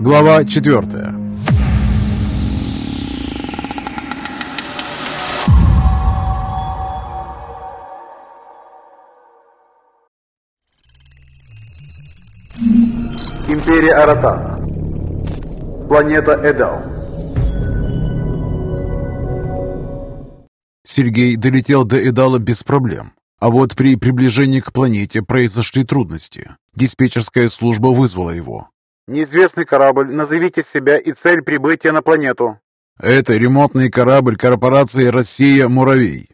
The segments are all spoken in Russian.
Глава четвертая. Империя Аратан. Планета Эдал. Сергей долетел до Эдала без проблем. А вот при приближении к планете произошли трудности. Диспетчерская служба вызвала его. Неизвестный корабль, назовите себя и цель прибытия на планету. Это ремонтный корабль корпорации «Россия Муравей».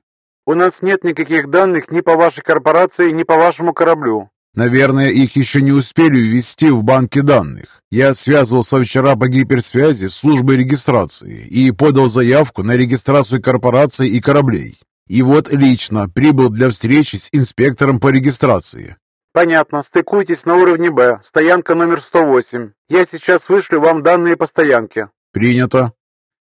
У нас нет никаких данных ни по вашей корпорации, ни по вашему кораблю. Наверное, их еще не успели ввести в банки данных. Я связывался вчера по гиперсвязи с службой регистрации и подал заявку на регистрацию корпораций и кораблей. И вот лично прибыл для встречи с инспектором по регистрации. Понятно, стыкуйтесь на уровне Б, стоянка номер 108. Я сейчас вышлю вам данные по стоянке. Принято.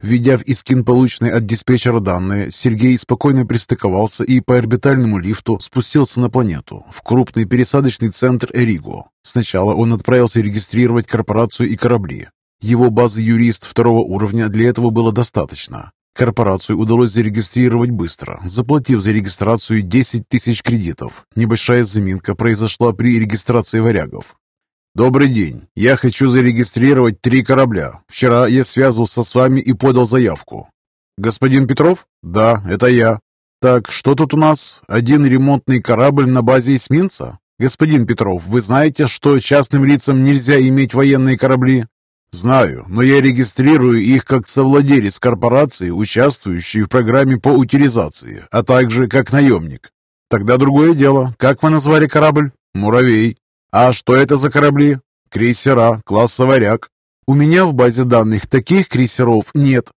Введя в Искин полученные от диспетчера данные, Сергей спокойно пристыковался и по орбитальному лифту спустился на планету, в крупный пересадочный центр Эриго. Сначала он отправился регистрировать корпорацию и корабли. Его базы юрист второго уровня для этого было достаточно. Корпорацию удалось зарегистрировать быстро, заплатив за регистрацию 10 тысяч кредитов. Небольшая заминка произошла при регистрации варягов. «Добрый день. Я хочу зарегистрировать три корабля. Вчера я связывался с вами и подал заявку». «Господин Петров?» «Да, это я». «Так, что тут у нас? Один ремонтный корабль на базе эсминца?» «Господин Петров, вы знаете, что частным лицам нельзя иметь военные корабли?» «Знаю, но я регистрирую их как совладелец корпорации, участвующей в программе по утилизации, а также как наемник». «Тогда другое дело. Как вы назвали корабль?» «Муравей». «А что это за корабли?» «Крейсера, класса «Варяг». У меня в базе данных таких крейсеров нет.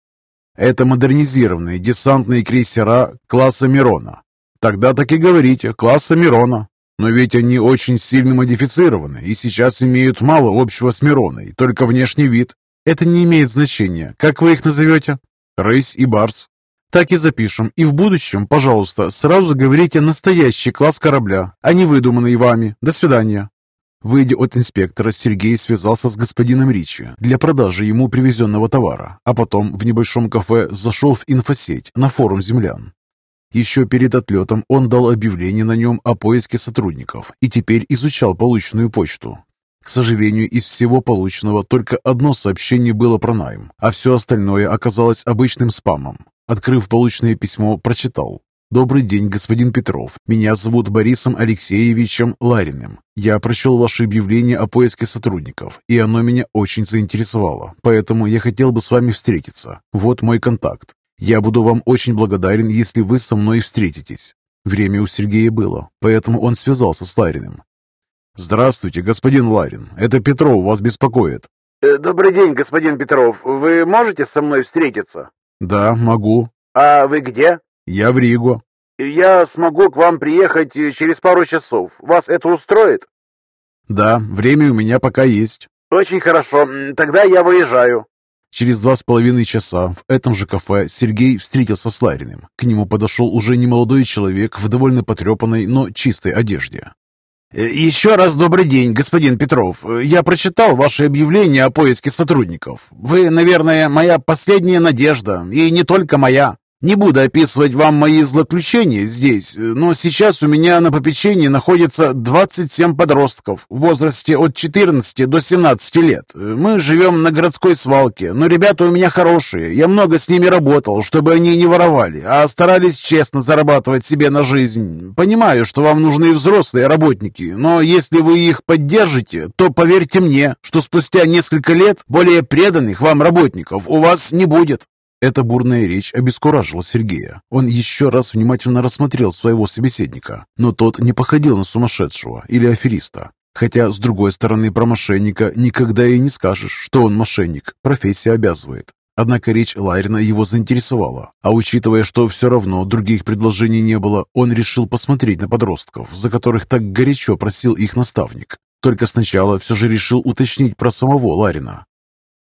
Это модернизированные десантные крейсера класса Мирона. Тогда так и говорите, класса Мирона. Но ведь они очень сильно модифицированы и сейчас имеют мало общего с Мироной, только внешний вид. Это не имеет значения. Как вы их назовете? Рысь и Барс. Так и запишем. И в будущем, пожалуйста, сразу говорите настоящий класс корабля, а не выдуманный вами. До свидания. Выйдя от инспектора, Сергей связался с господином Ричи для продажи ему привезенного товара, а потом в небольшом кафе зашел в инфосеть на форум землян. Еще перед отлетом он дал объявление на нем о поиске сотрудников и теперь изучал полученную почту. К сожалению, из всего полученного только одно сообщение было про найм, а все остальное оказалось обычным спамом. Открыв полученное письмо, прочитал. «Добрый день, господин Петров. Меня зовут Борисом Алексеевичем Лариным. Я прочел ваше объявление о поиске сотрудников, и оно меня очень заинтересовало, поэтому я хотел бы с вами встретиться. Вот мой контакт. Я буду вам очень благодарен, если вы со мной встретитесь». Время у Сергея было, поэтому он связался с Лариным. «Здравствуйте, господин Ларин. Это Петров вас беспокоит». Э, Добрый день, господин Петров. Вы можете со мной встретиться? «Да, могу. А вы где? Я в Ригу». Я смогу к вам приехать э, через пару часов. Вас это устроит? «Да, время у меня пока есть». Очень хорошо. Тогда я выезжаю. Через два с половиной часа в этом же кафе Сергей встретился с Лариным. К нему подошел уже немолодой человек в довольно потрепанной, но чистой одежде. Э, Еще раз добрый день, господин Петров. Э, Я прочитал ваше объявление о поиске сотрудников. Вы, наверное, моя последняя надежда, и не только моя. Не буду описывать вам мои злоключения здесь, но сейчас у меня на попечении находится 27 подростков в возрасте от 14 до 17 лет. Мы живем на городской свалке, но ребята у меня хорошие. Я много с ними работал, чтобы они не воровали, а старались честно зарабатывать себе на жизнь. Понимаю, что вам нужны взрослые работники, но если вы их поддержите, то поверьте мне, что спустя несколько лет более преданных вам работников у вас не будет. Эта бурная речь обескуражила Сергея. Он еще раз внимательно рассмотрел своего собеседника, но тот не походил на сумасшедшего или афериста. Хотя, с другой стороны, про мошенника никогда и не скажешь, что он мошенник, профессия обязывает. Однако речь Ларина его заинтересовала, а учитывая, что все равно других предложений не было, он решил посмотреть на подростков, за которых так горячо просил их наставник. Только сначала все же решил уточнить про самого Ларина.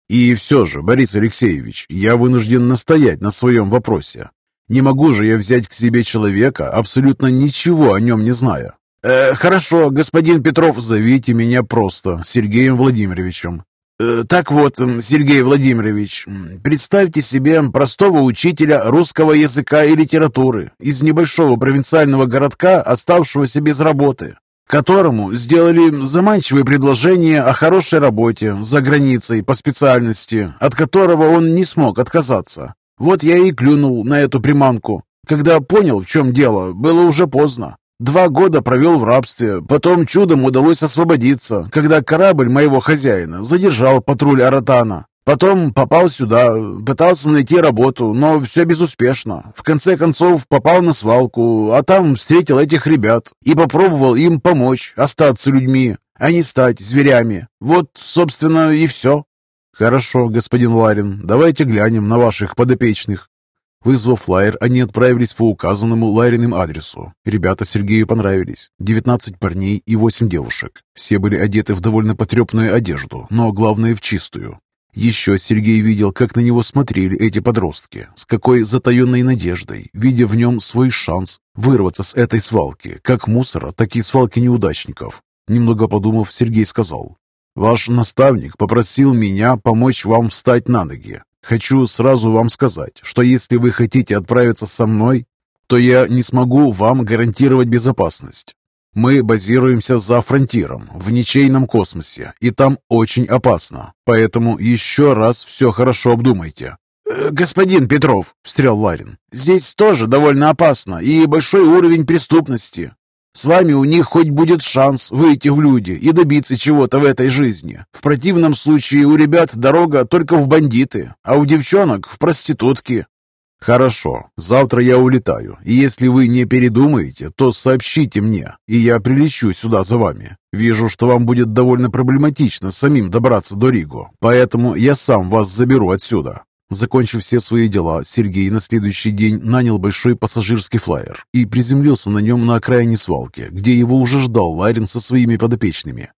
И все же, Борис Алексеевич, я вынужден настоять на своем вопросе. Не могу же я взять к себе человека, абсолютно ничего о нем не зная. Э, хорошо, господин Петров. Зовите меня просто Сергеем Владимировичем. Э, так вот, Сергей Владимирович, представьте себе простого учителя русского языка и литературы из небольшого провинциального городка, оставшегося без работы, которому сделали заманчивое предложение о хорошей работе за границей по специальности, от которого он не смог отказаться. Вот я и клюнул на эту приманку. Когда понял, в чем дело, было уже поздно. Два года провел в рабстве, потом чудом удалось освободиться, когда корабль моего хозяина задержал патруль Аратана. Потом попал сюда, пытался найти работу, но все безуспешно. В конце концов попал на свалку, а там встретил этих ребят и попробовал им помочь остаться людьми, а не стать зверями. Вот, собственно, и все. Хорошо, господин Ларин, давайте глянем на ваших подопечных. Вызвав флайер, они отправились по указанному Лариным адресу. Ребята Сергею понравились. 19 парней и 8 девушек. Все были одеты в довольно потрепанную одежду, но главное в чистую. Еще Сергей видел, как на него смотрели эти подростки, с какой затаенной надеждой, видя в нем свой шанс вырваться с этой свалки, как мусора, так и свалки неудачников. Немного подумав, Сергей сказал, «Ваш наставник попросил меня помочь вам встать на ноги. Хочу сразу вам сказать, что если вы хотите отправиться со мной, то я не смогу вам гарантировать безопасность. Мы базируемся за фронтиром, в ничейном космосе, и там очень опасно. Поэтому еще раз все хорошо обдумайте. «Э, «Господин Петров», — встрял Ларин, — «здесь тоже довольно опасно и большой уровень преступности. С вами у них хоть будет шанс выйти в люди и добиться чего-то в этой жизни. В противном случае у ребят дорога только в бандиты, а у девчонок в проститутки. «Хорошо, завтра я улетаю, и если вы не передумаете, то сообщите мне, и я прилечу сюда за вами. Вижу, что вам будет довольно проблематично самим добраться до Риго, поэтому я сам вас заберу отсюда. Закончив все свои дела, Сергей на следующий день нанял большой пассажирский флайер и приземлился на нем на окраине свалки, где его уже ждал Ларин со своими подопечными.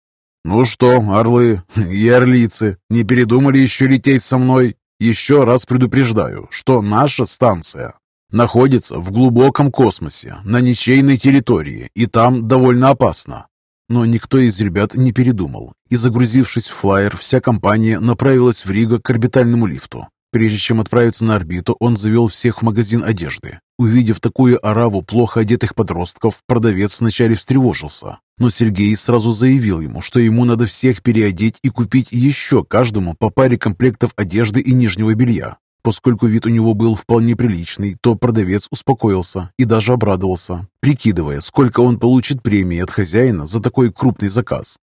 «Ну что, орлы и орлицы, не передумали еще лететь со мной? Еще раз предупреждаю, что наша станция находится в глубоком космосе, на ничейной территории, и там довольно опасно. Но никто из ребят не передумал, и загрузившись в флайер, вся компания направилась в Риго к орбитальному лифту. Прежде чем отправиться на орбиту, он завел всех в магазин одежды. Увидев такую ораву плохо одетых подростков, продавец вначале встревожился. Но Сергей сразу заявил ему, что ему надо всех переодеть и купить еще каждому по паре комплектов одежды и нижнего белья. Поскольку вид у него был вполне приличный, то продавец успокоился и даже обрадовался, прикидывая, сколько он получит премии от хозяина за такой крупный заказ.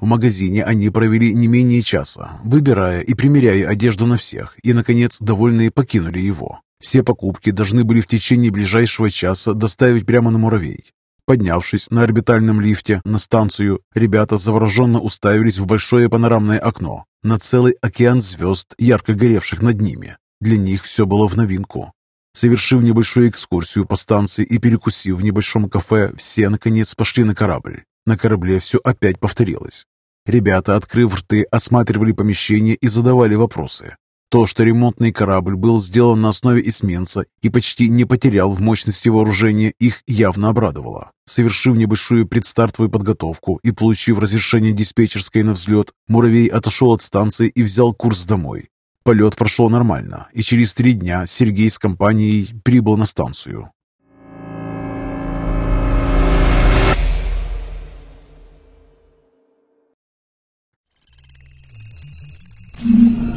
В магазине они провели не менее часа, выбирая и примеряя одежду на всех, и, наконец, довольные покинули его. Все покупки должны были в течение ближайшего часа доставить прямо на муравей. Поднявшись на орбитальном лифте на станцию, ребята завороженно уставились в большое панорамное окно на целый океан звезд, ярко горевших над ними. Для них все было в новинку. Совершив небольшую экскурсию по станции и перекусив в небольшом кафе, все, наконец, пошли на корабль. На корабле все опять повторилось. Ребята, открыв рты, осматривали помещение и задавали вопросы. То, что ремонтный корабль был сделан на основе эсминца и почти не потерял в мощности вооружения, их явно обрадовало. Совершив небольшую предстартовую подготовку и получив разрешение диспетчерской на взлет, Муравей отошел от станции и взял курс домой. Полет прошел нормально, и через три дня Сергей с компанией прибыл на станцию.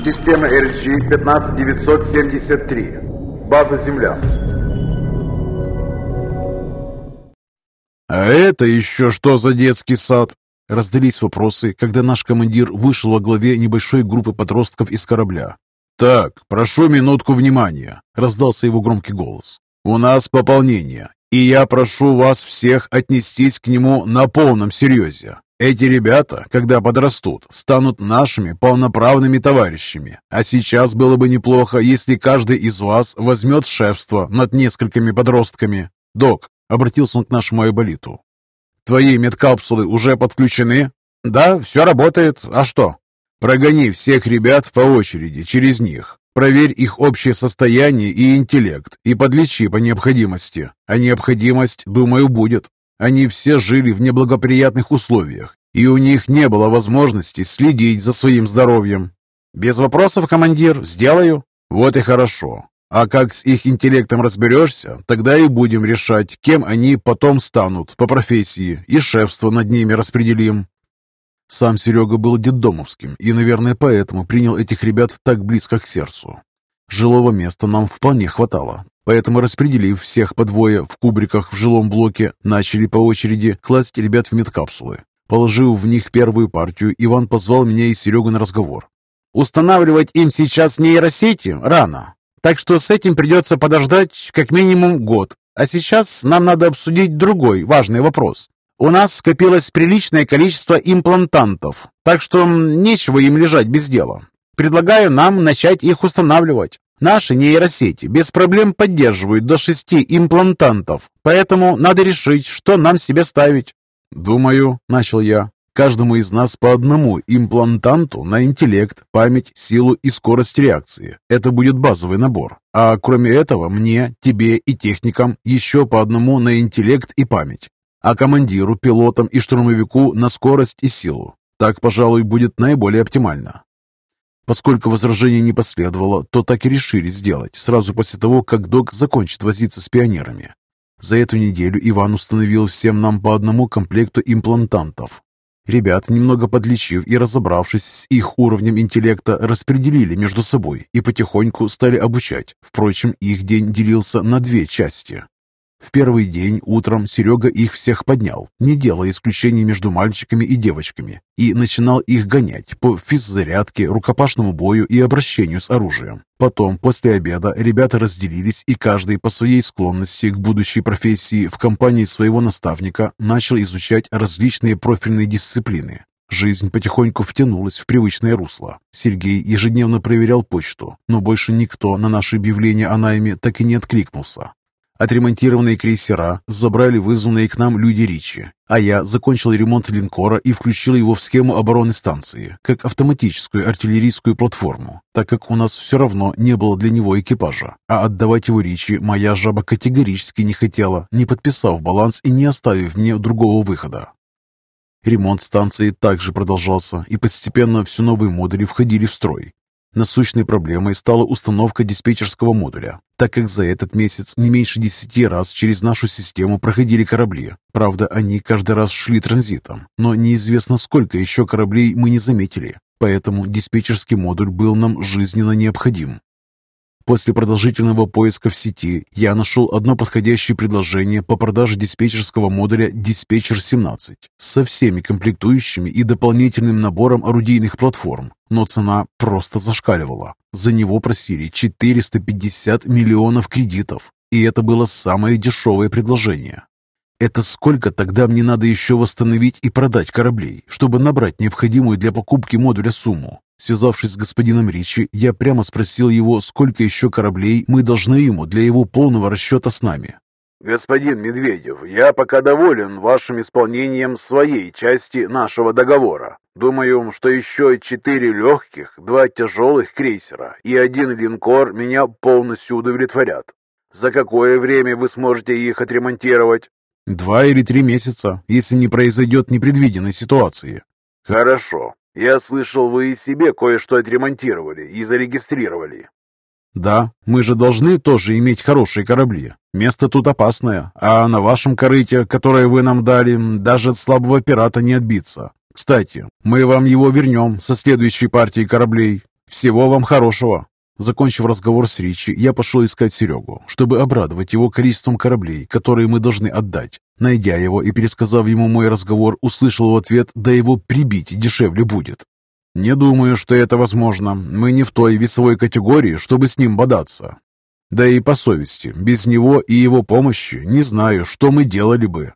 Система LG 15973. База Земля. «А это еще что за детский сад?» Раздались вопросы, когда наш командир вышел во главе небольшой группы подростков из корабля. «Так, прошу минутку внимания», — раздался его громкий голос. «У нас пополнение, и я прошу вас всех отнестись к нему на полном серьезе. Эти ребята, когда подрастут, станут нашими полноправными товарищами. А сейчас было бы неплохо, если каждый из вас возьмет шефство над несколькими подростками. Док, обратился он к нашему айболиту. Твои медкапсулы уже подключены? Да, все работает. А что? Прогони всех ребят по очереди через них. Проверь их общее состояние и интеллект и подлечи по необходимости. А необходимость, думаю, будет. Они все жили в неблагоприятных условиях и у них не было возможности следить за своим здоровьем. Без вопросов, командир, сделаю. Вот и хорошо. А как с их интеллектом разберешься, тогда и будем решать, кем они потом станут по профессии, и шефство над ними распределим. Сам Серега был детдомовским и, наверное, поэтому принял этих ребят так близко к сердцу. Жилого места нам вполне хватало, поэтому, распределив всех по двое в кубриках в жилом блоке, начали по очереди класть ребят в медкапсулы. Положив в них первую партию, Иван позвал меня и Серегу на разговор. «Устанавливать им сейчас нейросети рано, так что с этим придется подождать как минимум год. А сейчас нам надо обсудить другой важный вопрос. У нас скопилось приличное количество имплантантов, так что нечего им лежать без дела. Предлагаю нам начать их устанавливать. Наши нейросети без проблем поддерживают до шести имплантантов, поэтому надо решить, что нам себе ставить. «Думаю», — начал я, — «каждому из нас по одному имплантанту на интеллект, память, силу и скорость реакции. Это будет базовый набор. А кроме этого, мне, тебе и техникам еще по одному на интеллект и память. А командиру, пилотам и штурмовику на скорость и силу. Так, пожалуй, будет наиболее оптимально. Поскольку возражения не последовало, то так и решили сделать, сразу после того, как док закончит возиться с пионерами. За эту неделю Иван установил всем нам по одному комплекту имплантантов. Ребят, немного подлечив и разобравшись с их уровнем интеллекта, распределили между собой и потихоньку стали обучать. Впрочем, их день делился на две части. В первый день утром Серега их всех поднял, не делая исключений между мальчиками и девочками, и начинал их гонять по физзарядке, рукопашному бою и обращению с оружием. Потом, после обеда, ребята разделились, и каждый по своей склонности к будущей профессии в компании своего наставника начал изучать различные профильные дисциплины. Жизнь потихоньку втянулась в привычное русло. Сергей ежедневно проверял почту, но больше никто на наше объявление о найме так и не откликнулся. Отремонтированные крейсера забрали вызванные к нам люди Ричи, а я закончил ремонт линкора и включил его в схему обороны станции, как автоматическую артиллерийскую платформу, так как у нас все равно не было для него экипажа, а отдавать его Ричи моя жаба категорически не хотела, не подписав баланс и не оставив мне другого выхода. Ремонт станции также продолжался, и постепенно все новые модули входили в строй. Насущной проблемой стала установка диспетчерского модуля, так как за этот месяц не меньше десяти раз через нашу систему проходили корабли. Правда, они каждый раз шли транзитом, но неизвестно, сколько еще кораблей мы не заметили, поэтому диспетчерский модуль был нам жизненно необходим. После продолжительного поиска в сети я нашел одно подходящее предложение по продаже диспетчерского модуля «Диспетчер-17» со всеми комплектующими и дополнительным набором орудийных платформ, но цена просто зашкаливала. За него просили 450 миллионов кредитов, и это было самое дешевое предложение. Это сколько тогда мне надо еще восстановить и продать кораблей, чтобы набрать необходимую для покупки модуля сумму? Связавшись с господином Ричи, я прямо спросил его, сколько еще кораблей мы должны ему для его полного расчета с нами. «Господин Медведев, я пока доволен вашим исполнением своей части нашего договора. Думаю, что еще четыре легких, два тяжелых крейсера и один линкор меня полностью удовлетворят. За какое время вы сможете их отремонтировать?» Два или три месяца, если не произойдет непредвиденной ситуации. Хорошо. Я слышал, вы и себе кое-что отремонтировали и зарегистрировали. Да, мы же должны тоже иметь хорошие корабли. Место тут опасное, а на вашем корыте, которое вы нам дали, даже от слабого пирата не отбиться. Кстати, мы вам его вернем со следующей партией кораблей. Всего вам хорошего. Закончив разговор с Ричи, я пошел искать Серегу, чтобы обрадовать его количеством кораблей, которые мы должны отдать. Найдя его и пересказав ему мой разговор, услышал в ответ «да его прибить дешевле будет». «Не думаю, что это возможно. Мы не в той весовой категории, чтобы с ним бодаться. Да и по совести, без него и его помощи не знаю, что мы делали бы».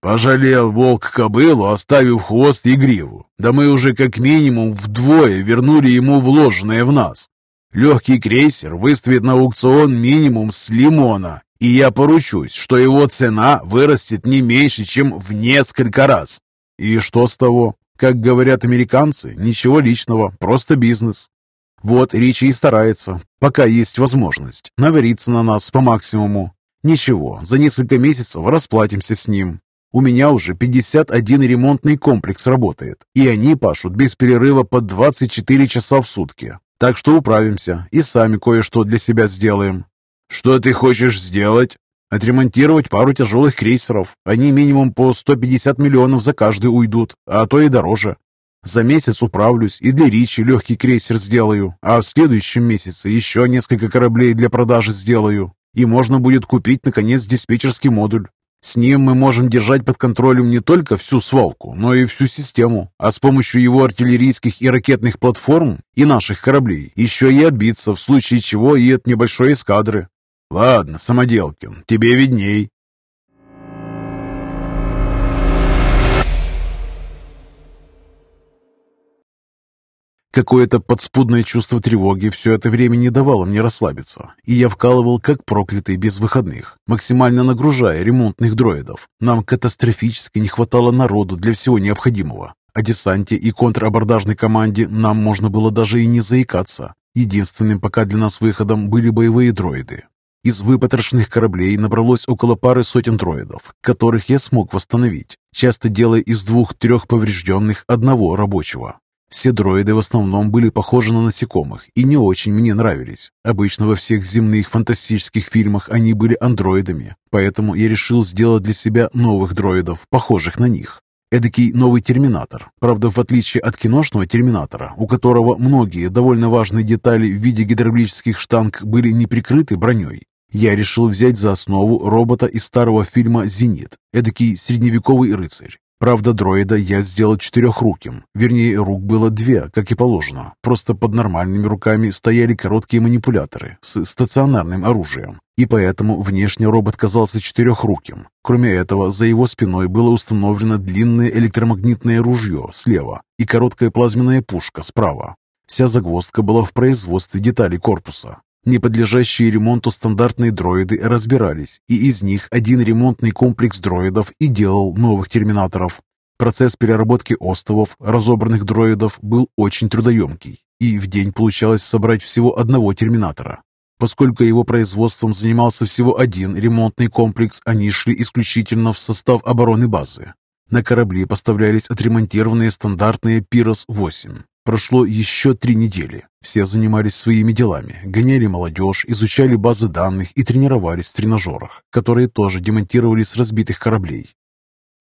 «Пожалел волк кобылу, оставив хвост и гриву. Да мы уже как минимум вдвое вернули ему вложенное в нас. Легкий крейсер выставит на аукцион минимум с лимона, и я поручусь, что его цена вырастет не меньше, чем в несколько раз. И что с того? Как говорят американцы, ничего личного, просто бизнес. Вот Ричи и старается, пока есть возможность, навариться на нас по максимуму. Ничего, за несколько месяцев расплатимся с ним. У меня уже 51 ремонтный комплекс работает, и они пашут без перерыва по 24 часа в сутки. Так что управимся и сами кое-что для себя сделаем. Что ты хочешь сделать? Отремонтировать пару тяжелых крейсеров. Они минимум по 150 миллионов за каждый уйдут, а то и дороже. За месяц управлюсь и для Ричи легкий крейсер сделаю, а в следующем месяце еще несколько кораблей для продажи сделаю. И можно будет купить, наконец, диспетчерский модуль. С ним мы можем держать под контролем не только всю свалку, но и всю систему, а с помощью его артиллерийских и ракетных платформ и наших кораблей еще и отбиться, в случае чего и от небольшой эскадры. Ладно, Самоделкин, тебе видней. Какое-то подспудное чувство тревоги все это время не давало мне расслабиться, и я вкалывал как проклятый без выходных, максимально нагружая ремонтных дроидов. Нам катастрофически не хватало народу для всего необходимого. О десанте и контрабордажной команде нам можно было даже и не заикаться. Единственным пока для нас выходом были боевые дроиды. Из выпотрошенных кораблей набралось около пары сотен дроидов, которых я смог восстановить, часто делая из двух-трех поврежденных одного рабочего. Все дроиды в основном были похожи на насекомых и не очень мне нравились. Обычно во всех земных фантастических фильмах они были андроидами, поэтому я решил сделать для себя новых дроидов, похожих на них. Эдакий новый терминатор. Правда, в отличие от киношного терминатора, у которого многие довольно важные детали в виде гидравлических штанг были не прикрыты броней, я решил взять за основу робота из старого фильма «Зенит», эдакий средневековый рыцарь. Правда, дроида я сделал четырехруким. Вернее, рук было две, как и положено. Просто под нормальными руками стояли короткие манипуляторы с стационарным оружием. И поэтому внешне робот казался четырехруким. Кроме этого, за его спиной было установлено длинное электромагнитное ружье слева и короткая плазменная пушка справа. Вся загвоздка была в производстве деталей корпуса. Не подлежащие ремонту стандартные дроиды разбирались, и из них один ремонтный комплекс дроидов и делал новых терминаторов. Процесс переработки остовов, разобранных дроидов, был очень трудоемкий, и в день получалось собрать всего одного терминатора. Поскольку его производством занимался всего один ремонтный комплекс, они шли исключительно в состав обороны базы. На корабли поставлялись отремонтированные стандартные «Пирос-8», Прошло еще три недели. Все занимались своими делами, гоняли молодежь, изучали базы данных и тренировались в тренажерах, которые тоже демонтировали с разбитых кораблей.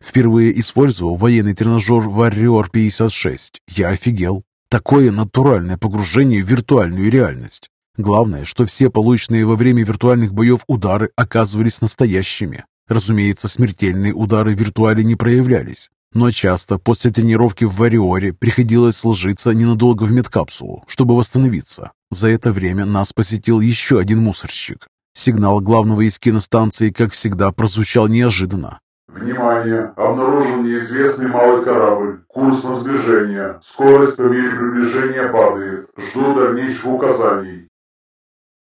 Впервые использовал военный тренажер Warrior 56. Я офигел. Такое натуральное погружение в виртуальную реальность. Главное, что все полученные во время виртуальных боев удары оказывались настоящими. Разумеется, смертельные удары в виртуале не проявлялись, но часто после тренировки в Вариоре приходилось сложиться ненадолго в медкапсулу, чтобы восстановиться. За это время нас посетил еще один мусорщик. Сигнал главного из киностанции, как всегда, прозвучал неожиданно. «Внимание! Обнаружен неизвестный малый корабль. Курс на сближение. Скорость по мере приближения падает. Жду дальнейших указаний».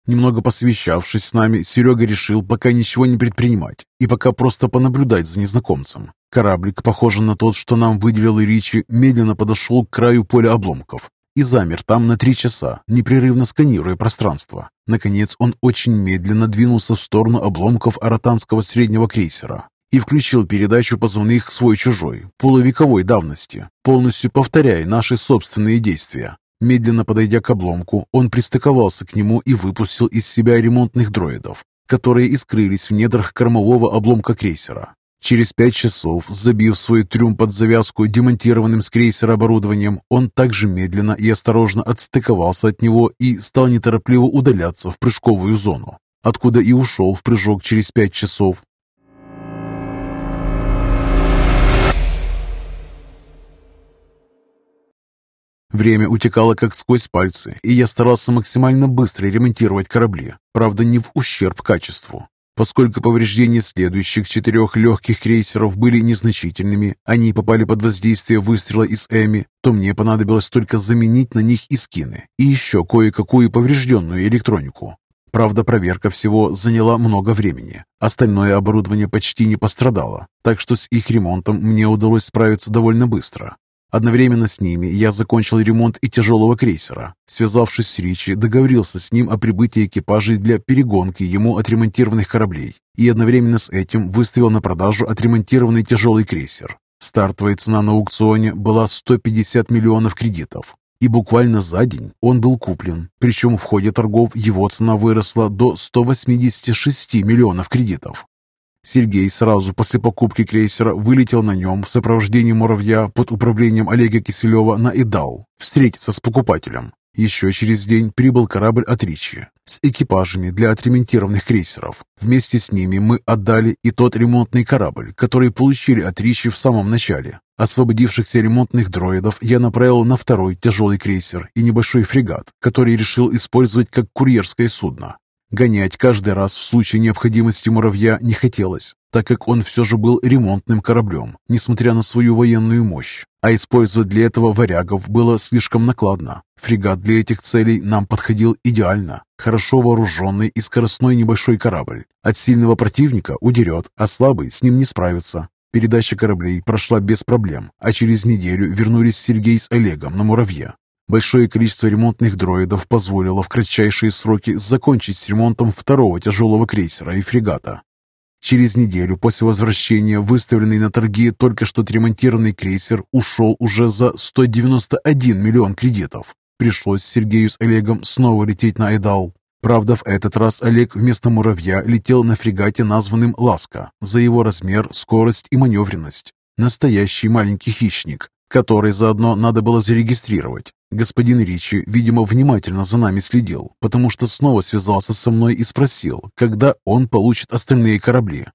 Немного посвящавшись с нами, Серега решил пока ничего не предпринимать и пока просто понаблюдать за незнакомцем. Кораблик, похожий на тот, что нам выделил Ричи, медленно подошел к краю поля обломков и замер там на три часа, непрерывно сканируя пространство. Наконец он очень медленно двинулся в сторону обломков аратанского среднего крейсера и включил передачу позывных «свой-чужой» полувековой давности, полностью повторяя наши собственные действия. Медленно подойдя к обломку, он пристыковался к нему и выпустил из себя ремонтных дроидов, которые и скрылись в недрах кормового обломка крейсера. Через пять часов, забив свой трюм под завязку демонтированным с крейсера оборудованием, он также медленно и осторожно отстыковался от него и стал неторопливо удаляться в прыжковую зону, откуда и ушел в прыжок через пять часов, Время утекало как сквозь пальцы, и я старался максимально быстро ремонтировать корабли, правда не в ущерб качеству. Поскольку повреждения следующих четырех легких крейсеров были незначительными, они попали под воздействие выстрела из Эми, то мне понадобилось только заменить на них и скины, и еще кое-какую поврежденную электронику. Правда, проверка всего заняла много времени. Остальное оборудование почти не пострадало, так что с их ремонтом мне удалось справиться довольно быстро. Одновременно с ними я закончил ремонт и тяжелого крейсера. Связавшись с Ричи, договорился с ним о прибытии экипажей для перегонки ему отремонтированных кораблей и одновременно с этим выставил на продажу отремонтированный тяжелый крейсер. Стартовая цена на аукционе была 150 миллионов кредитов, и буквально за день он был куплен, причем в ходе торгов его цена выросла до 186 миллионов кредитов. Сергей сразу после покупки крейсера вылетел на нем в сопровождении муравья под управлением Олега Киселева на Идал встретиться с покупателем. Еще через день прибыл корабль от Ричи с экипажами для отремонтированных крейсеров. Вместе с ними мы отдали и тот ремонтный корабль, который получили от Ричи в самом начале. Освободившихся ремонтных дроидов я направил на второй тяжелый крейсер и небольшой фрегат, который решил использовать как курьерское судно. Гонять каждый раз в случае необходимости муравья не хотелось, так как он все же был ремонтным кораблем, несмотря на свою военную мощь. А использовать для этого варягов было слишком накладно. Фрегат для этих целей нам подходил идеально. Хорошо вооруженный и скоростной небольшой корабль. От сильного противника удерет, а слабый с ним не справится. Передача кораблей прошла без проблем, а через неделю вернулись Сергей с Олегом на «Муравье». Большое количество ремонтных дроидов позволило в кратчайшие сроки закончить с ремонтом второго тяжелого крейсера и фрегата. Через неделю после возвращения выставленный на торги только что отремонтированный крейсер ушел уже за 191 миллион кредитов. Пришлось Сергею с Олегом снова лететь на Эдал. Правда, в этот раз Олег вместо «Муравья» летел на фрегате, названным «Ласка», за его размер, скорость и маневренность. Настоящий маленький хищник, который заодно надо было зарегистрировать. Господин Ричи, видимо, внимательно за нами следил, потому что снова связался со мной и спросил, когда он получит остальные корабли.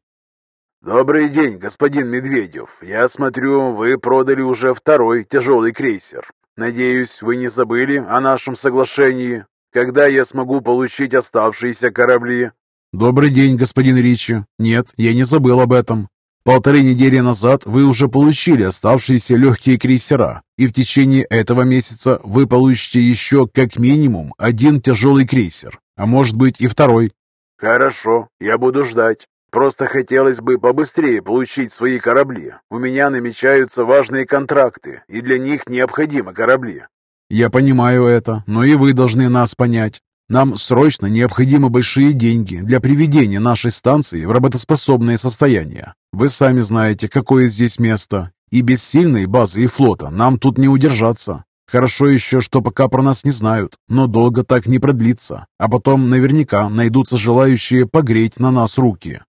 «Добрый день, господин Медведев. Я смотрю, вы продали уже второй тяжелый крейсер. Надеюсь, вы не забыли о нашем соглашении. Когда я смогу получить оставшиеся корабли?» «Добрый день, господин Ричи. Нет, я не забыл об этом. Полторы недели назад вы уже получили оставшиеся легкие крейсера, и в течение этого месяца вы получите еще как минимум один тяжелый крейсер, а может быть и второй. Хорошо, я буду ждать. Просто хотелось бы побыстрее получить свои корабли. У меня намечаются важные контракты, и для них необходимы корабли. Я понимаю это, но и вы должны нас понять. Нам срочно необходимы большие деньги для приведения нашей станции в работоспособное состояние. Вы сами знаете, какое здесь место. И без сильной базы и флота нам тут не удержаться. Хорошо еще, что пока про нас не знают, но долго так не продлится. А потом наверняка найдутся желающие погреть на нас руки.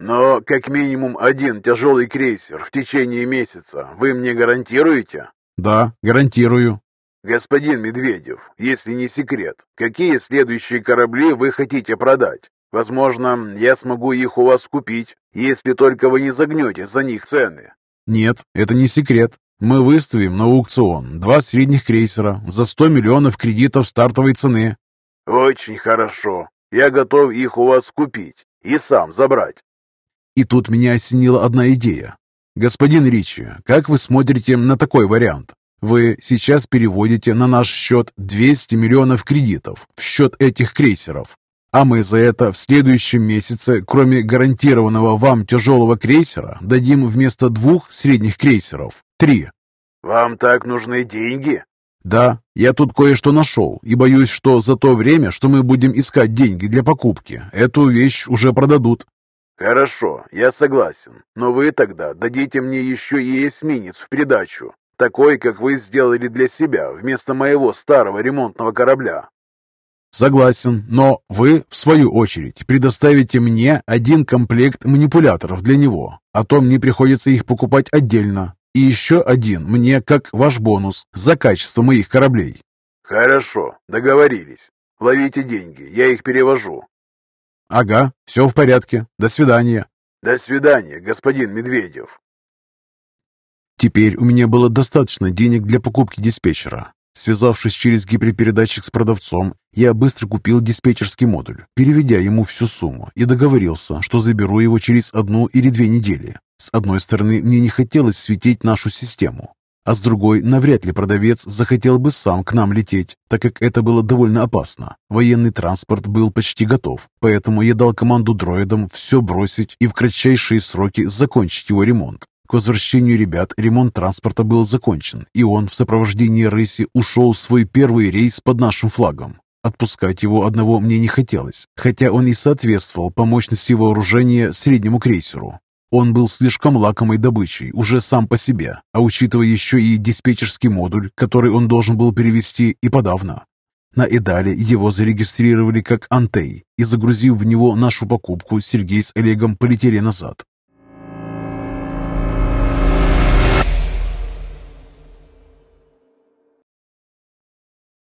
Но как минимум один тяжелый крейсер в течение месяца вы мне гарантируете? Да, гарантирую. «Господин Медведев, если не секрет, какие следующие корабли вы хотите продать? Возможно, я смогу их у вас купить, если только вы не загнете за них цены». «Нет, это не секрет. Мы выставим на аукцион два средних крейсера за 100 миллионов кредитов стартовой цены». «Очень хорошо. Я готов их у вас купить и сам забрать». И тут меня осенила одна идея. «Господин Ричи, как вы смотрите на такой вариант? Вы сейчас переводите на наш счет 200 миллионов кредитов в счет этих крейсеров. А мы за это в следующем месяце, кроме гарантированного вам тяжелого крейсера, дадим вместо двух средних крейсеров три. Вам так нужны деньги? Да, я тут кое-что нашел и боюсь, что за то время, что мы будем искать деньги для покупки, эту вещь уже продадут. Хорошо, я согласен, но вы тогда дадите мне еще и эсминец в придачу такой, как вы сделали для себя вместо моего старого ремонтного корабля. Согласен, но вы, в свою очередь, предоставите мне один комплект манипуляторов для него, а то мне приходится их покупать отдельно. И еще один мне как ваш бонус за качество моих кораблей. Хорошо, договорились. Ловите деньги, я их перевожу. Ага, все в порядке. До свидания. До свидания, господин Медведев. Теперь у меня было достаточно денег для покупки диспетчера. Связавшись через гиперпередатчик с продавцом, я быстро купил диспетчерский модуль, переведя ему всю сумму, и договорился, что заберу его через одну или две недели. С одной стороны, мне не хотелось светить нашу систему, а с другой, навряд ли продавец захотел бы сам к нам лететь, так как это было довольно опасно. Военный транспорт был почти готов, поэтому я дал команду дроидам все бросить и в кратчайшие сроки закончить его ремонт. К возвращению ребят ремонт транспорта был закончен, и он в сопровождении рыси ушел в свой первый рейс под нашим флагом. Отпускать его одного мне не хотелось, хотя он и соответствовал по мощности вооружения среднему крейсеру. Он был слишком лакомой добычей уже сам по себе, а учитывая еще и диспетчерский модуль, который он должен был перевести, и подавно. На Эдале его зарегистрировали как Антей, и загрузив в него нашу покупку, Сергей с Олегом полетели назад.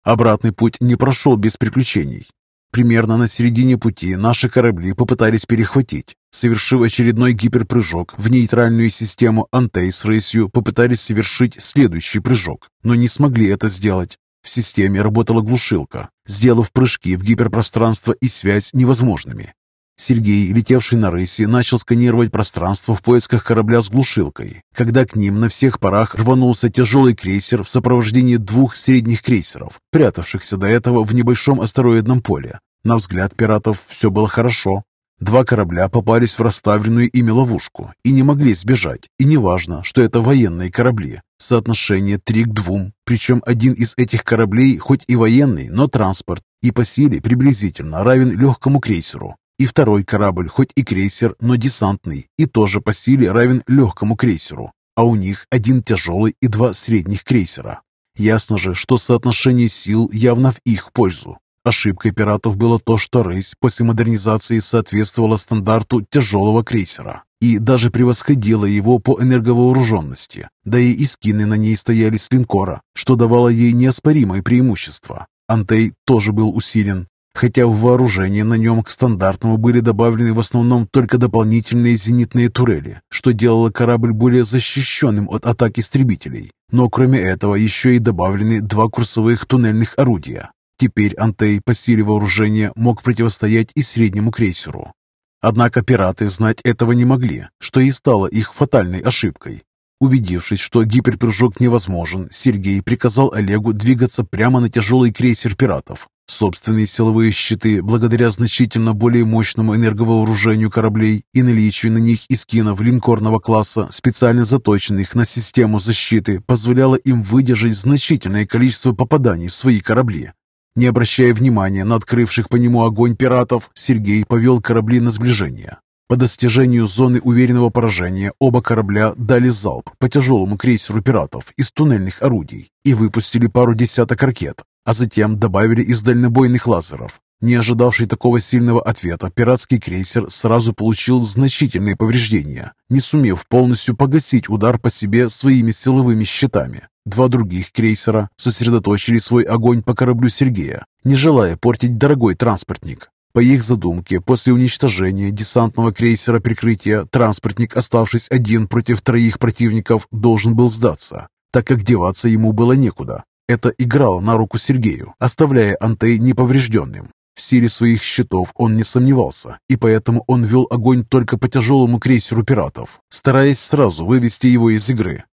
Обратный путь не прошел без приключений. Примерно на середине пути наши корабли попытались перехватить. Совершив очередной гиперпрыжок в нейтральную систему Антей с рысью, попытались совершить следующий прыжок, но не смогли это сделать. В системе работала глушилка, сделав прыжки в гиперпространство и связь невозможными. Сергей, летевший на рысе, начал сканировать пространство в поисках корабля с глушилкой, когда к ним на всех парах рванулся тяжелый крейсер в сопровождении двух средних крейсеров, прятавшихся до этого в небольшом астероидном поле. На взгляд пиратов все было хорошо. Два корабля попались в расставленную ими ловушку и не могли сбежать, и неважно, что это военные корабли. Соотношение 3 к 2, причем один из этих кораблей хоть и военный, но транспорт, и по силе приблизительно равен легкому крейсеру. И второй корабль, хоть и крейсер, но десантный, и тоже по силе равен легкому крейсеру, а у них один тяжелый и два средних крейсера. Ясно же, что соотношение сил явно в их пользу. Ошибкой пиратов было то, что «Рейс» после модернизации соответствовала стандарту тяжелого крейсера и даже превосходила его по энерговооруженности, да и искины на ней стояли с линкора, что давало ей неоспоримое преимущество. Антей тоже был усилен, хотя в вооружение на нем к стандартному были добавлены в основном только дополнительные зенитные турели, что делало корабль более защищенным от атак истребителей. Но кроме этого еще и добавлены два курсовых туннельных орудия. Теперь Антей по силе вооружения мог противостоять и среднему крейсеру. Однако пираты знать этого не могли, что и стало их фатальной ошибкой. Убедившись, что гиперпрыжок невозможен, Сергей приказал Олегу двигаться прямо на тяжелый крейсер пиратов, Собственные силовые щиты, благодаря значительно более мощному энерговооружению кораблей и наличию на них искинов линкорного класса, специально заточенных на систему защиты, позволяло им выдержать значительное количество попаданий в свои корабли. Не обращая внимания на открывших по нему огонь пиратов, Сергей повел корабли на сближение. По достижению зоны уверенного поражения оба корабля дали залп по тяжелому крейсеру пиратов из туннельных орудий и выпустили пару десяток ракет, а затем добавили из дальнобойных лазеров. Не ожидавший такого сильного ответа, пиратский крейсер сразу получил значительные повреждения, не сумев полностью погасить удар по себе своими силовыми щитами. Два других крейсера сосредоточили свой огонь по кораблю Сергея, не желая портить дорогой транспортник. По их задумке, после уничтожения десантного крейсера прикрытия, транспортник, оставшись один против троих противников, должен был сдаться, так как деваться ему было некуда. Это играло на руку Сергею, оставляя Антей неповрежденным. В силе своих щитов он не сомневался, и поэтому он вел огонь только по тяжелому крейсеру пиратов, стараясь сразу вывести его из игры.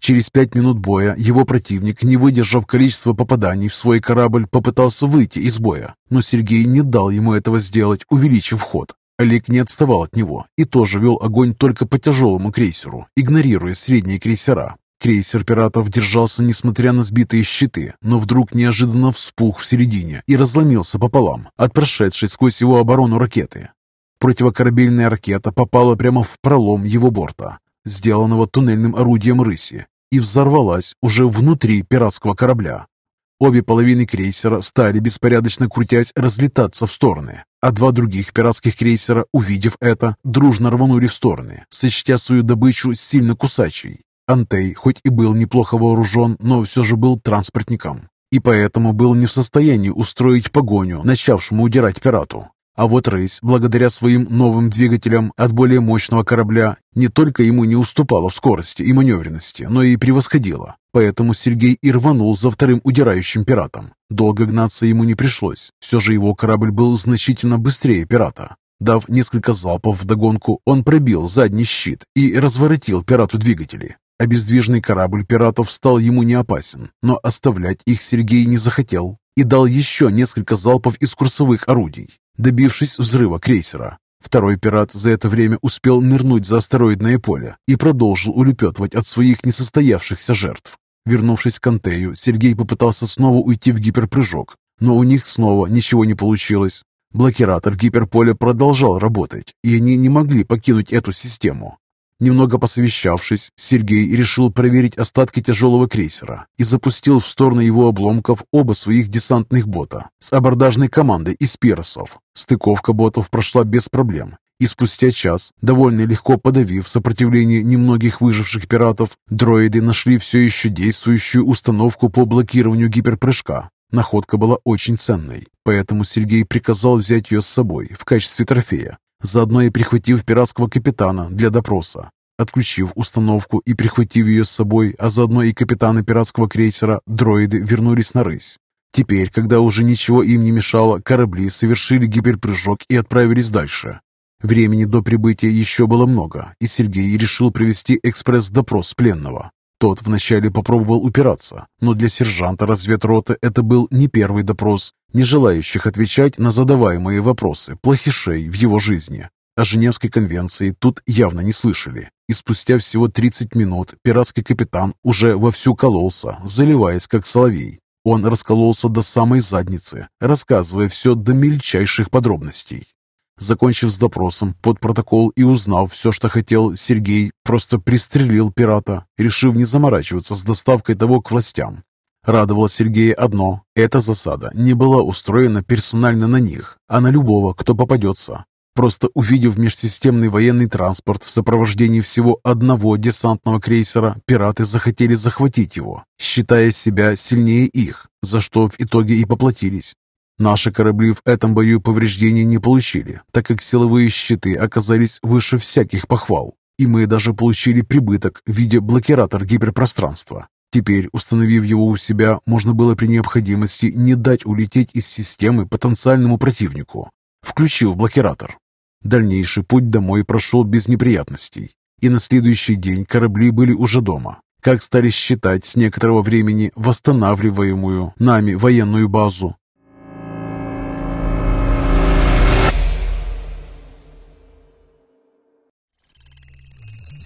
Через пять минут боя его противник, не выдержав количество попаданий в свой корабль, попытался выйти из боя, но Сергей не дал ему этого сделать, увеличив ход. Олег не отставал от него и тоже вел огонь только по тяжелому крейсеру, игнорируя средние крейсера, Крейсер пиратов держался, несмотря на сбитые щиты, но вдруг неожиданно вспух в середине и разломился пополам от прошедшей сквозь его оборону ракеты. Противокорабельная ракета попала прямо в пролом его борта, сделанного туннельным орудием «Рыси», и взорвалась уже внутри пиратского корабля. Обе половины крейсера стали, беспорядочно крутясь, разлетаться в стороны, а два других пиратских крейсера, увидев это, дружно рванули в стороны, сочтя свою добычу сильно кусачей. Антей, хоть и был неплохо вооружен, но все же был транспортником, и поэтому был не в состоянии устроить погоню, начавшему удирать пирату. А вот Рейс, благодаря своим новым двигателям от более мощного корабля, не только ему не уступала в скорости и маневренности, но и превосходила. Поэтому Сергей и рванул за вторым удирающим пиратом. Долго гнаться ему не пришлось, все же его корабль был значительно быстрее пирата. Дав несколько залпов в догонку, он пробил задний щит и разворотил пирату двигатели. Обездвиженный корабль пиратов стал ему не опасен, но оставлять их Сергей не захотел и дал еще несколько залпов из курсовых орудий, добившись взрыва крейсера. Второй пират за это время успел нырнуть за астероидное поле и продолжил улепетывать от своих несостоявшихся жертв. Вернувшись к Антею, Сергей попытался снова уйти в гиперпрыжок, но у них снова ничего не получилось. Блокиратор гиперполя продолжал работать, и они не могли покинуть эту систему. Немного посовещавшись, Сергей решил проверить остатки тяжелого крейсера и запустил в сторону его обломков оба своих десантных бота с абордажной командой из пиросов. Стыковка ботов прошла без проблем, и спустя час, довольно легко подавив сопротивление немногих выживших пиратов, дроиды нашли все еще действующую установку по блокированию гиперпрыжка. Находка была очень ценной, поэтому Сергей приказал взять ее с собой в качестве трофея, заодно и прихватив пиратского капитана для допроса. Отключив установку и прихватив ее с собой, а заодно и капитана пиратского крейсера, дроиды вернулись на рысь. Теперь, когда уже ничего им не мешало, корабли совершили гиперпрыжок и отправились дальше. Времени до прибытия еще было много, и Сергей решил провести экспресс-допрос пленного. Тот вначале попробовал упираться, но для сержанта разведроты это был не первый допрос, не желающих отвечать на задаваемые вопросы плохишей в его жизни. О Женевской конвенции тут явно не слышали, и спустя всего 30 минут пиратский капитан уже вовсю кололся, заливаясь как соловей. Он раскололся до самой задницы, рассказывая все до мельчайших подробностей. Закончив с допросом под протокол и узнав все, что хотел, Сергей просто пристрелил пирата, решив не заморачиваться с доставкой того к властям. Радовало Сергея одно – эта засада не была устроена персонально на них, а на любого, кто попадется. Просто увидев межсистемный военный транспорт в сопровождении всего одного десантного крейсера, пираты захотели захватить его, считая себя сильнее их, за что в итоге и поплатились. Наши корабли в этом бою повреждений не получили, так как силовые щиты оказались выше всяких похвал, и мы даже получили прибыток в виде блокиратор гиперпространства. Теперь, установив его у себя, можно было при необходимости не дать улететь из системы потенциальному противнику, включив блокиратор. Дальнейший путь домой прошел без неприятностей, и на следующий день корабли были уже дома. Как стали считать с некоторого времени восстанавливаемую нами военную базу,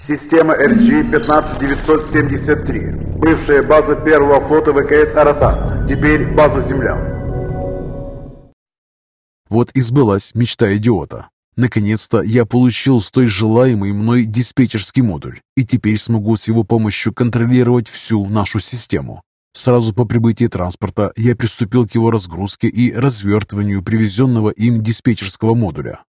Система RG-15973. Бывшая база первого флота ВКС «Аратан». Теперь база «Земля». Вот и сбылась мечта идиота. Наконец-то я получил столь желаемый мной диспетчерский модуль, и теперь смогу с его помощью контролировать всю нашу систему. Сразу по прибытии транспорта я приступил к его разгрузке и развертыванию привезенного им диспетчерского модуля.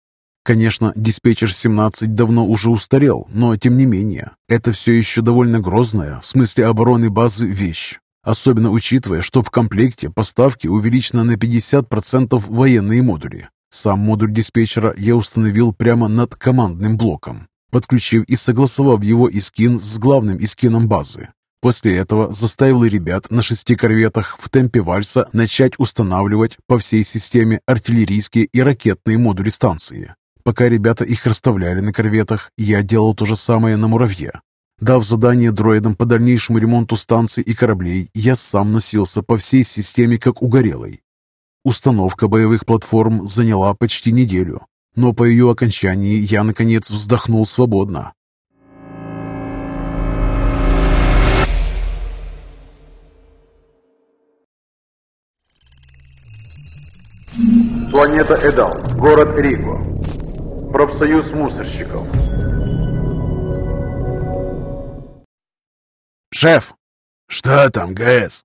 Конечно, диспетчер-17 давно уже устарел, но тем не менее, это все еще довольно грозная, в смысле обороны базы, вещь. Особенно учитывая, что в комплекте поставки увеличено на 50% военные модули. Сам модуль диспетчера я установил прямо над командным блоком, подключив и согласовав его искин с главным искином базы. После этого заставил ребят на шести корветах в темпе вальса начать устанавливать по всей системе артиллерийские и ракетные модули станции. Пока ребята их расставляли на корветах, я делал то же самое на «Муравье». Дав задание дроидам по дальнейшему ремонту станций и кораблей, я сам носился по всей системе как угорелый. Установка боевых платформ заняла почти неделю, но по ее окончании я, наконец, вздохнул свободно. Планета Эдал. Город Риго. Профсоюз мусорщиков. «Шеф!» «Что там, ГС?»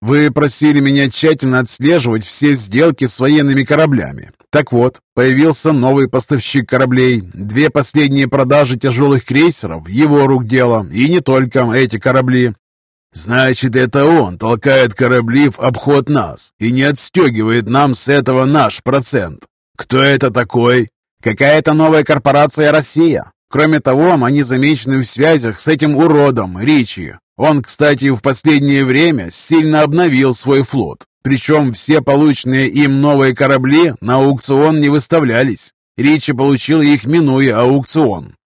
«Вы просили меня тщательно отслеживать все сделки с военными кораблями. Так вот, появился новый поставщик кораблей. Две последние продажи тяжелых крейсеров – его рук дело, и не только эти корабли. Значит, это он толкает корабли в обход нас и не отстегивает нам с этого наш процент. Кто это такой? Какая-то новая корпорация «Россия». Кроме того, они замечены в связях с этим уродом, Ричи. Он, кстати, в последнее время сильно обновил свой флот. Причем все полученные им новые корабли на аукцион не выставлялись. Ричи получил их, минуя аукцион.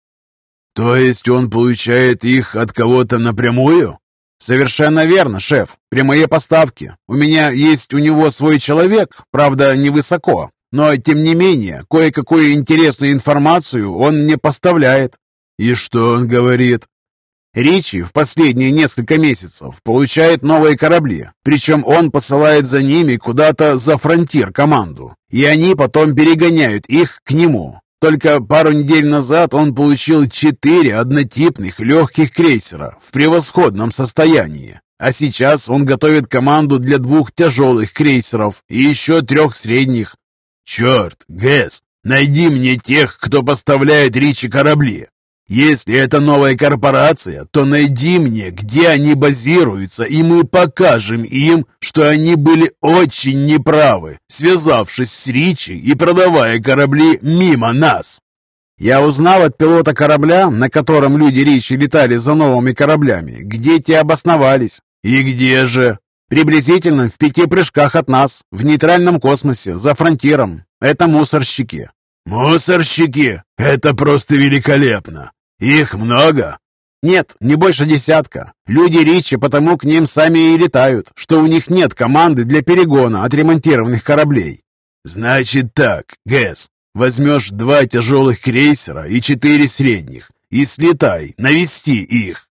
То есть он получает их от кого-то напрямую? Совершенно верно, шеф. Прямые поставки. У меня есть у него свой человек, правда, невысоко, но тем не менее кое-какую интересную информацию он мне поставляет. И что он говорит? Ричи в последние несколько месяцев получает новые корабли, причем он посылает за ними куда-то за фронтир команду, и они потом перегоняют их к нему. Только пару недель назад он получил четыре однотипных легких крейсера в превосходном состоянии, а сейчас он готовит команду для двух тяжелых крейсеров и еще трех средних. Черт, Гэс, найди мне тех, кто поставляет Ричи корабли. Если это новая корпорация, то найди мне, где они базируются, и мы покажем им, что они были очень неправы, связавшись с Ричи и продавая корабли мимо нас. Я узнал от пилота корабля, на котором люди Ричи летали за новыми кораблями, где те обосновались. И где же? Приблизительно в пяти прыжках от нас, в нейтральном космосе, за фронтиром. Это мусорщики. Мусорщики? Это просто великолепно. «Их много?» «Нет, не больше десятка. Люди Ричи потому к ним сами и летают, что у них нет команды для перегона отремонтированных кораблей». «Значит так, Гэс, возьмешь два тяжелых крейсера и четыре средних и слетай, навести их.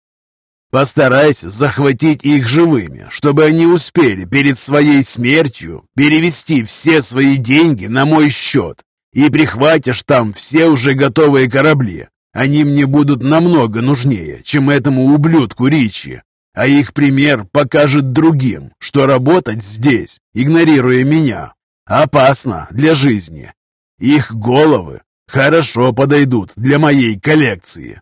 Постарайся захватить их живыми, чтобы они успели перед своей смертью перевести все свои деньги на мой счет и прихватишь там все уже готовые корабли, они мне будут намного нужнее, чем этому ублюдку Ричи. А их пример покажет другим, что работать здесь, игнорируя меня, опасно для жизни. Их головы хорошо подойдут для моей коллекции.